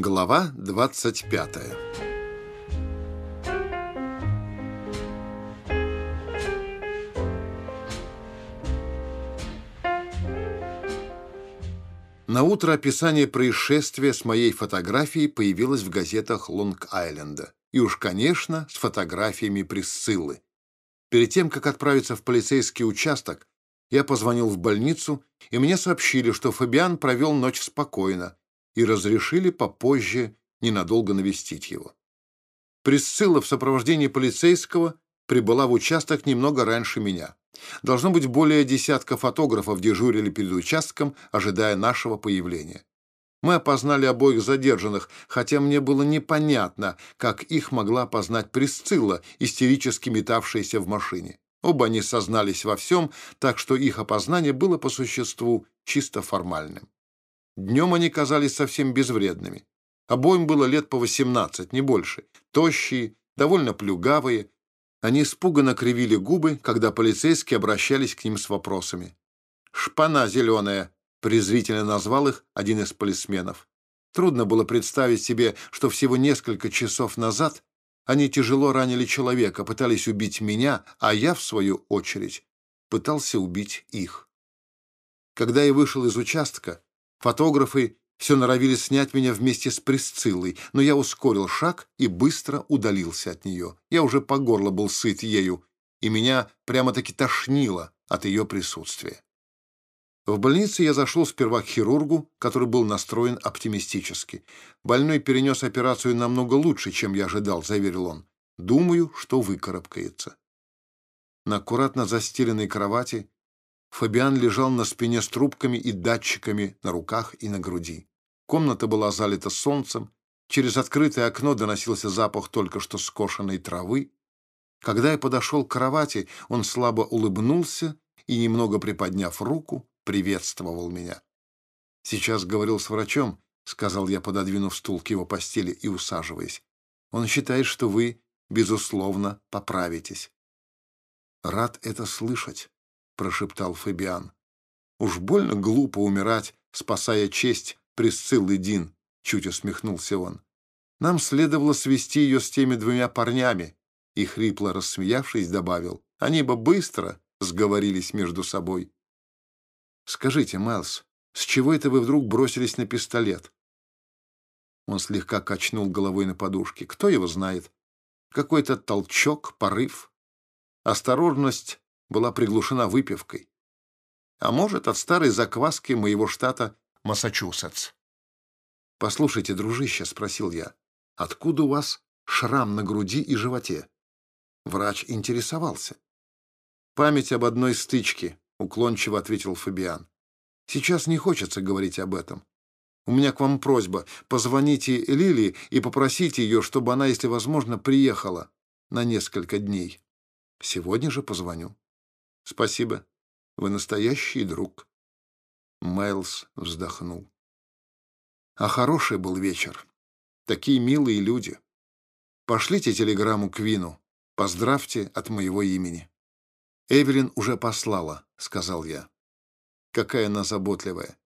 Глава 25 На утро описание происшествия с моей фотографией появилось в газетах Лонг-Айленда. И уж, конечно, с фотографиями Присциллы. Перед тем, как отправиться в полицейский участок, я позвонил в больницу, и мне сообщили, что Фабиан провел ночь спокойно и разрешили попозже ненадолго навестить его. Присцилла в сопровождении полицейского прибыла в участок немного раньше меня. Должно быть, более десятка фотографов дежурили перед участком, ожидая нашего появления. Мы опознали обоих задержанных, хотя мне было непонятно, как их могла опознать Присцилла, истерически метавшаяся в машине. Оба они сознались во всем, так что их опознание было по существу чисто формальным. Днем они казались совсем безвредными. Обоим было лет по восемнадцать, не больше. Тощие, довольно плюгавые. Они испуганно кривили губы, когда полицейские обращались к ним с вопросами. «Шпана зеленая», — презрительно назвал их один из полисменов. Трудно было представить себе, что всего несколько часов назад они тяжело ранили человека, пытались убить меня, а я, в свою очередь, пытался убить их. Когда я вышел из участка, фотографы все норовили снять меня вместе с Присциллой, но я ускорил шаг и быстро удалился от нее. Я уже по горло был сыт ею, и меня прямо-таки тошнило от ее присутствия. В больнице я зашел сперва к хирургу, который был настроен оптимистически. «Больной перенес операцию намного лучше, чем я ожидал», — заверил он. «Думаю, что выкарабкается». На аккуратно застеленной кровати Фабиан лежал на спине с трубками и датчиками на руках и на груди. Комната была залита солнцем, через открытое окно доносился запах только что скошенной травы. Когда я подошел к кровати, он слабо улыбнулся и, немного приподняв руку, приветствовал меня. «Сейчас говорил с врачом», — сказал я, пододвинув стул к его постели и усаживаясь. «Он считает, что вы, безусловно, поправитесь». «Рад это слышать», — прошептал Фабиан. «Уж больно глупо умирать, спасая честь Присциллы Дин», — чуть усмехнулся он. «Нам следовало свести ее с теми двумя парнями», и, хрипло рассмеявшись, добавил, «они бы быстро сговорились между собой». «Скажите, Майлз, с чего это вы вдруг бросились на пистолет?» Он слегка качнул головой на подушке. «Кто его знает? Какой-то толчок, порыв. Осторожность была приглушена выпивкой. А может, от старой закваски моего штата Массачусетс. «Послушайте, дружище», — спросил я, — «откуда у вас шрам на груди и животе?» Врач интересовался. «Память об одной стычке», — уклончиво ответил Фабиан. «Сейчас не хочется говорить об этом. У меня к вам просьба. Позвоните Лили и попросите ее, чтобы она, если возможно, приехала на несколько дней. Сегодня же позвоню». «Спасибо. Вы настоящий друг». Майлз вздохнул. «А хороший был вечер. Такие милые люди. Пошлите телеграмму Квину. Поздравьте от моего имени». «Эвелин уже послала», — сказал я. «Какая она заботливая.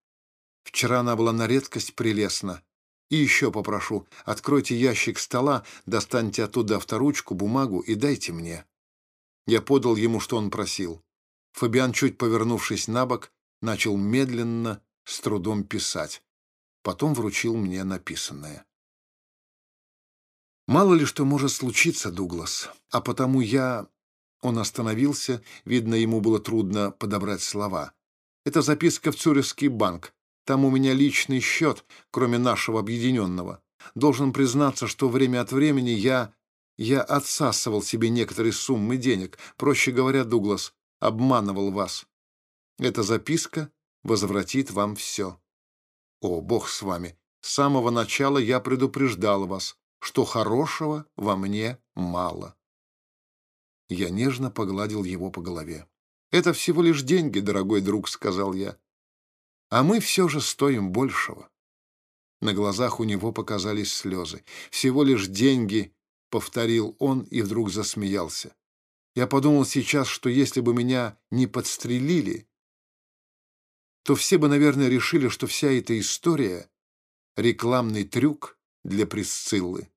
Вчера она была на редкость прелестна. И еще попрошу, откройте ящик стола, достаньте оттуда авторучку, бумагу и дайте мне». Я подал ему, что он просил. Фабиан, чуть повернувшись на бок, начал медленно, с трудом писать. Потом вручил мне написанное. «Мало ли что может случиться, Дуглас, а потому я он остановился, видно, ему было трудно подобрать слова. «Это записка в Цюрихский банк. Там у меня личный счет, кроме нашего объединенного. Должен признаться, что время от времени я... я отсасывал себе некоторые суммы денег. Проще говоря, Дуглас, обманывал вас. Эта записка возвратит вам все. О, Бог с вами! С самого начала я предупреждал вас, что хорошего во мне мало». Я нежно погладил его по голове. «Это всего лишь деньги, дорогой друг», — сказал я. «А мы все же стоим большего». На глазах у него показались слезы. «Всего лишь деньги», — повторил он и вдруг засмеялся. Я подумал сейчас, что если бы меня не подстрелили, то все бы, наверное, решили, что вся эта история — рекламный трюк для Присциллы.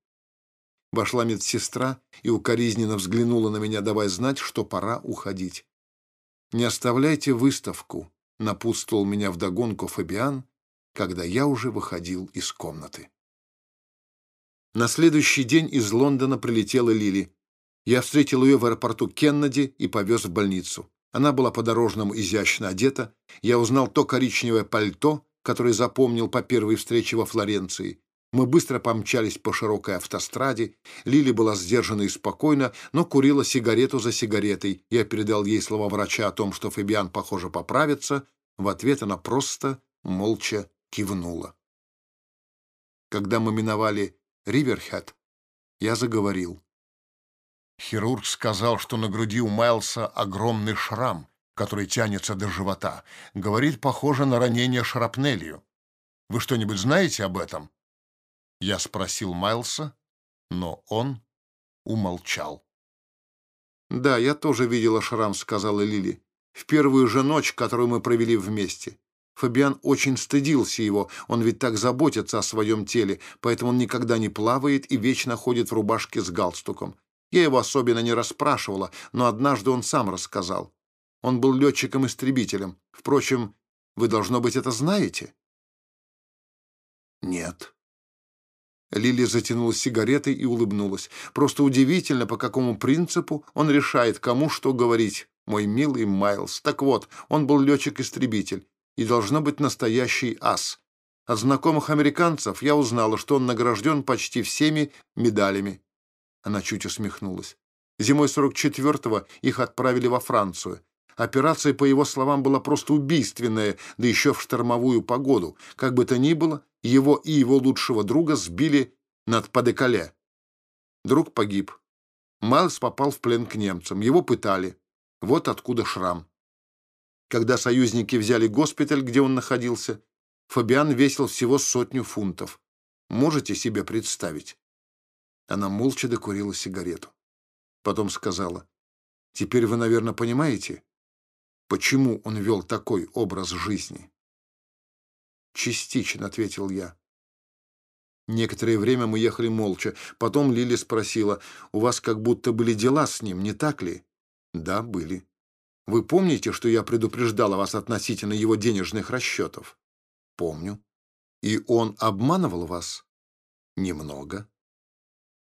Вошла медсестра и укоризненно взглянула на меня, давая знать, что пора уходить. «Не оставляйте выставку», — напутствовал меня вдогонку Фабиан, когда я уже выходил из комнаты. На следующий день из Лондона прилетела Лили. Я встретил ее в аэропорту Кеннеди и повез в больницу. Она была по-дорожному изящно одета. Я узнал то коричневое пальто, которое запомнил по первой встрече во Флоренции, мы быстро помчались по широкой автостраде. Лили была сдержана и спокойна, но курила сигарету за сигаретой. Я передал ей слова врача о том, что Фабиан, похоже, поправится. В ответ она просто молча кивнула. Когда мы миновали Риверхед, я заговорил. Хирург сказал, что на груди у Майлса огромный шрам, который тянется до живота. Говорит, похоже на ранение шрапнелью. Вы что-нибудь знаете об этом? Я спросил Майлса, но он умолчал. «Да, я тоже видела шрам», — сказала Лили. «В первую же ночь, которую мы провели вместе. Фабиан очень стыдился его, он ведь так заботится о своем теле, поэтому он никогда не плавает и вечно ходит в рубашке с галстуком. Я его особенно не расспрашивала, но однажды он сам рассказал. Он был летчиком-истребителем. Впрочем, вы, должно быть, это знаете?» «Нет», Лили затянулась сигаретой и улыбнулась. «Просто удивительно, по какому принципу он решает, кому что говорить, мой милый Майлз. Так вот, он был летчик-истребитель и должно быть настоящий ас. От знакомых американцев я узнала, что он награжден почти всеми медалями». Она чуть усмехнулась. Зимой 44-го их отправили во Францию. Операция, по его словам, была просто убийственная, да еще в штормовую погоду. Как бы то ни было, его и его лучшего друга сбили над Падекале. Друг погиб. Майлз попал в плен к немцам. Его пытали. Вот откуда шрам. Когда союзники взяли госпиталь, где он находился, Фабиан весил всего сотню фунтов. Можете себе представить? Она молча докурила сигарету. Потом сказала, «Теперь вы, наверное, понимаете, почему он вел такой образ жизни?» «Частично», — ответил я. Некоторое время мы ехали молча. Потом Лили спросила, «У вас как будто были дела с ним, не так ли?» «Да, были». «Вы помните, что я предупреждала вас относительно его денежных расчетов?» «Помню». «И он обманывал вас?» «Немного».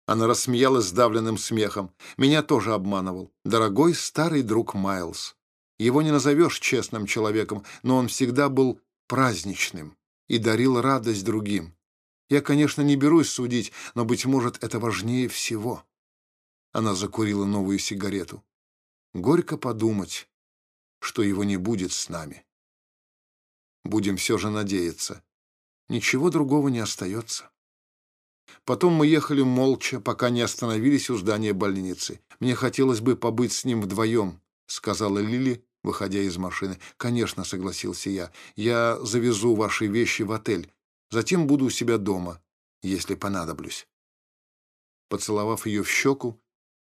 Она рассмеялась сдавленным смехом. «Меня тоже обманывал. Дорогой старый друг Майлз. Его не назовешь честным человеком, но он всегда был праздничным и дарил радость другим. Я, конечно, не берусь судить, но, быть может, это важнее всего. Она закурила новую сигарету. Горько подумать, что его не будет с нами. Будем все же надеяться. Ничего другого не остается. Потом мы ехали молча, пока не остановились у здания больницы. Мне хотелось бы побыть с ним вдвоем, сказала Лили, выходя из машины. «Конечно», — согласился я, — «я завезу ваши вещи в отель. Затем буду у себя дома, если понадоблюсь». Поцеловав ее в щеку,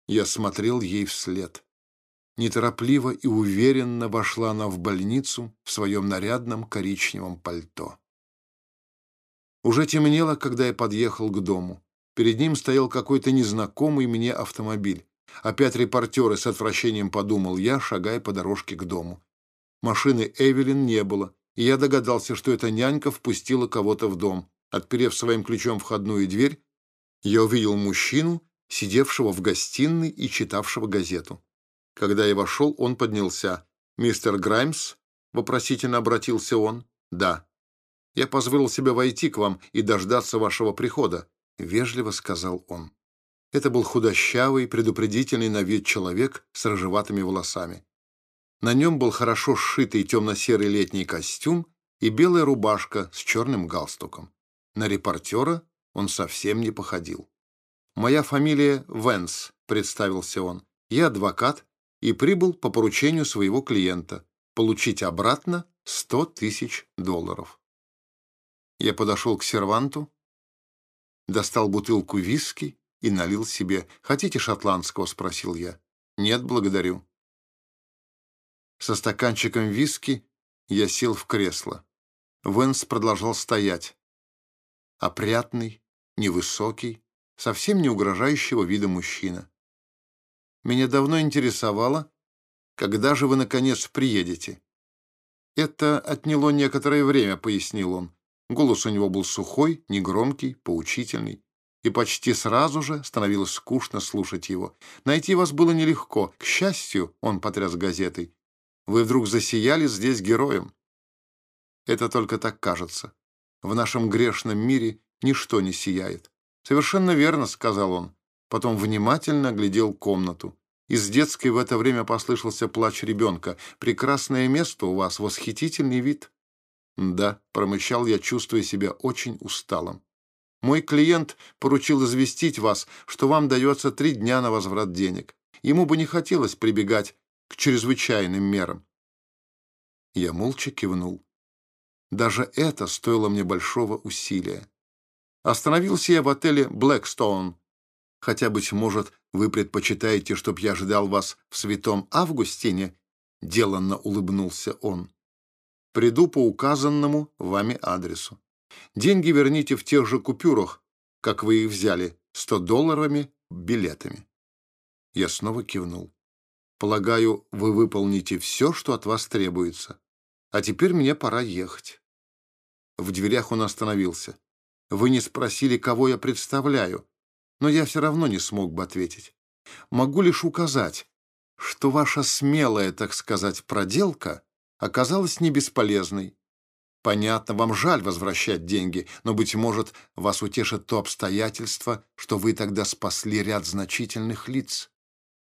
я смотрел ей вслед. Неторопливо и уверенно вошла она в больницу в своем нарядном коричневом пальто. Уже темнело, когда я подъехал к дому. Перед ним стоял какой-то незнакомый мне автомобиль. Опять репортеры с отвращением подумал я, шагая по дорожке к дому. Машины Эвелин не было, и я догадался, что эта нянька впустила кого-то в дом. Отперев своим ключом входную дверь, я увидел мужчину, сидевшего в гостиной и читавшего газету. Когда я вошел, он поднялся. «Мистер Граймс?» — вопросительно обратился он. «Да». «Я позволил себе войти к вам и дождаться вашего прихода», — вежливо сказал он. Это был худощавый, предупредительный на вид человек с рыжеватыми волосами. На нем был хорошо сшитый темно-серый летний костюм и белая рубашка с черным галстуком. На репортера он совсем не походил. «Моя фамилия Венс», — представился он. «Я адвокат и прибыл по поручению своего клиента получить обратно сто тысяч долларов». Я подошел к серванту, достал бутылку виски и налил себе. «Хотите шотландского?» — спросил я. «Нет, благодарю». Со стаканчиком виски я сел в кресло. Венс продолжал стоять. Опрятный, невысокий, совсем не угрожающего вида мужчина. Меня давно интересовало, когда же вы, наконец, приедете. Это отняло некоторое время, пояснил он. Голос у него был сухой, негромкий, поучительный. И почти сразу же становилось скучно слушать его. Найти вас было нелегко. К счастью, он потряс газетой. Вы вдруг засияли здесь героем. Это только так кажется. В нашем грешном мире ничто не сияет. «Совершенно верно», — сказал он. Потом внимательно глядел комнату. Из детской в это время послышался плач ребенка. «Прекрасное место у вас, восхитительный вид». «Да», — промычал я, чувствуя себя очень усталым. «Мой клиент поручил известить вас, что вам дается три дня на возврат денег. Ему бы не хотелось прибегать к чрезвычайным мерам». Я молча кивнул. Даже это стоило мне большого усилия. Остановился я в отеле «Блэкстоун». Хотя, быть может, вы предпочитаете, чтоб я ждал вас в Святом Августине?» Деланно улыбнулся он. «Приду по указанному вами адресу. Деньги верните в тех же купюрах, как вы их взяли, сто долларовыми билетами». Я снова кивнул. «Полагаю, вы выполните все, что от вас требуется. А теперь мне пора ехать». В дверях он остановился. Вы не спросили, кого я представляю, но я все равно не смог бы ответить. Могу лишь указать, что ваша смелая, так сказать, проделка оказалась не бесполезной. Понятно, вам жаль возвращать деньги, но, быть может, вас утешит то обстоятельство, что вы тогда спасли ряд значительных лиц.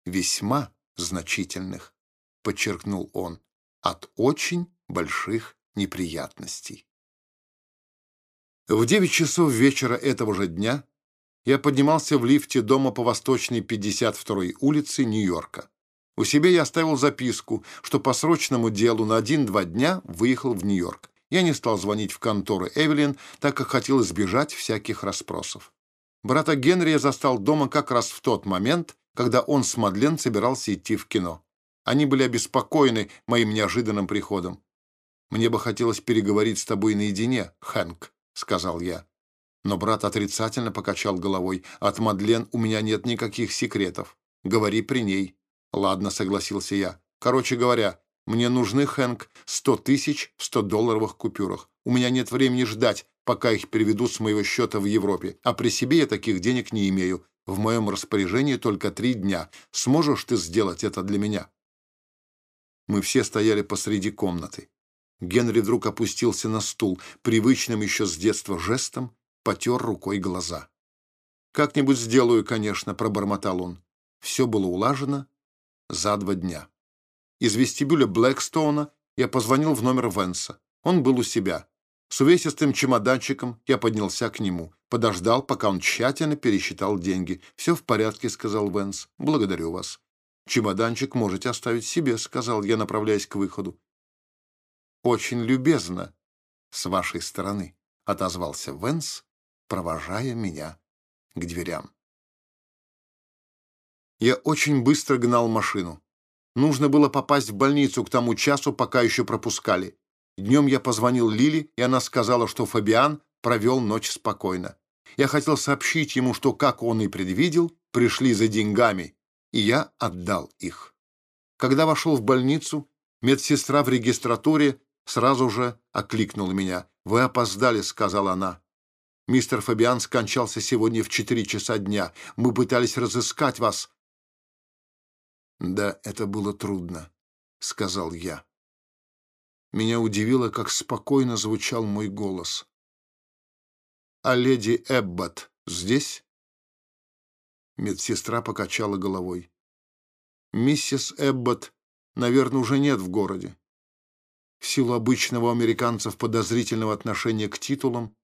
Весьма значительных, подчеркнул он, от очень больших неприятностей. В девять часов вечера этого же дня я поднимался в лифте дома по Восточной 52-й улице Нью-Йорка. У себя я оставил записку, что по срочному делу на один-два дня выехал в Нью-Йорк. Я не стал звонить в контору Эвелин, так как хотел избежать всяких расспросов. Брата Генри я застал дома как раз в тот момент, когда он с Мадлен собирался идти в кино. Они были обеспокоены моим неожиданным приходом. «Мне бы хотелось переговорить с тобой наедине, Хэнк», — сказал я. Но брат отрицательно покачал головой. «От Мадлен у меня нет никаких секретов. Говори при ней». «Ладно», — согласился я. «Короче говоря, мне нужны, Хэнк, сто тысяч в сто долларовых купюрах. У меня нет времени ждать, пока их переведут с моего счета в Европе. А при себе я таких денег не имею. В моем распоряжении только три дня. Сможешь ты сделать это для меня?» Мы все стояли посреди комнаты. Генри вдруг опустился на стул, привычным еще с детства жестом, потер рукой глаза. «Как-нибудь сделаю, конечно», — пробормотал он. Все было улажено за два дня. Из вестибюля Блэкстоуна я позвонил в номер Венса. Он был у себя. С увесистым чемоданчиком я поднялся к нему. Подождал, пока он тщательно пересчитал деньги. «Все в порядке», — сказал Венс. «Благодарю вас». «Чемоданчик можете оставить себе», — сказал я, направляясь к выходу. «Очень любезно с вашей стороны», — отозвался Венс, провожая меня к дверям. Я очень быстро гнал машину. Нужно было попасть в больницу к тому часу, пока еще пропускали. Днем я позвонил Лили, и она сказала, что Фабиан провел ночь спокойно. Я хотел сообщить ему, что, как он и предвидел, пришли за деньгами, и я отдал их. Когда вошел в больницу, медсестра в регистратуре сразу же окликнула меня. «Вы опоздали», — сказала она. «Мистер Фабиан скончался сегодня в четыре часа дня. Мы пытались разыскать вас». «Да, это было трудно», — сказал я. Меня удивило, как спокойно звучал мой голос. «А леди Эббот здесь?» Медсестра покачала головой. «Миссис Эббот, наверное, уже нет в городе. В силу обычного у американцев подозрительного отношения к титулам,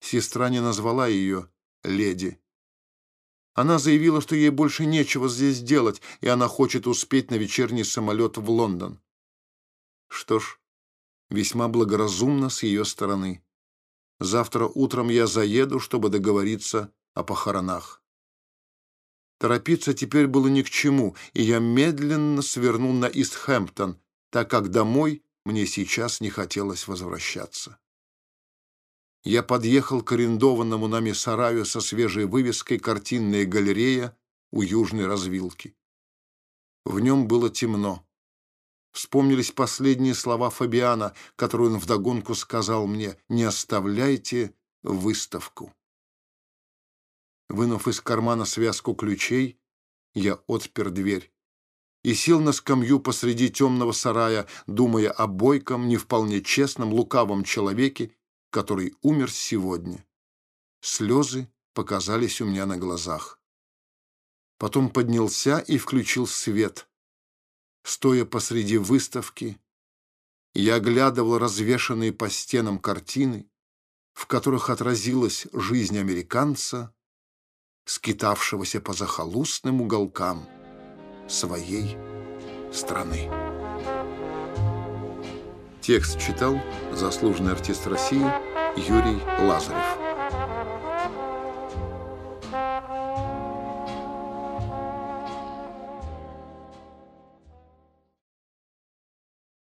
сестра не назвала ее «леди». Она заявила, что ей больше нечего здесь делать, и она хочет успеть на вечерний самолет в Лондон. Что ж, весьма благоразумно с ее стороны. Завтра утром я заеду, чтобы договориться о похоронах. Торопиться теперь было ни к чему, и я медленно свернул на Истхэмптон, так как домой мне сейчас не хотелось возвращаться. Я подъехал к арендованному нами сараю со свежей вывеской «Картинная галерея» у южной развилки. В нем было темно. Вспомнились последние слова Фабиана, которые он вдогонку сказал мне «Не оставляйте выставку». Вынув из кармана связку ключей, я отпер дверь и сел на скамью посреди темного сарая, думая о бойком, не вполне честном, лукавом человеке, который умер сегодня. Слезы показались у меня на глазах. Потом поднялся и включил свет. Стоя посреди выставки, я оглядывал развешанные по стенам картины, в которых отразилась жизнь американца, скитавшегося по захолустным уголкам своей страны. Текст читал заслуженный артист России Юрий Лазарев.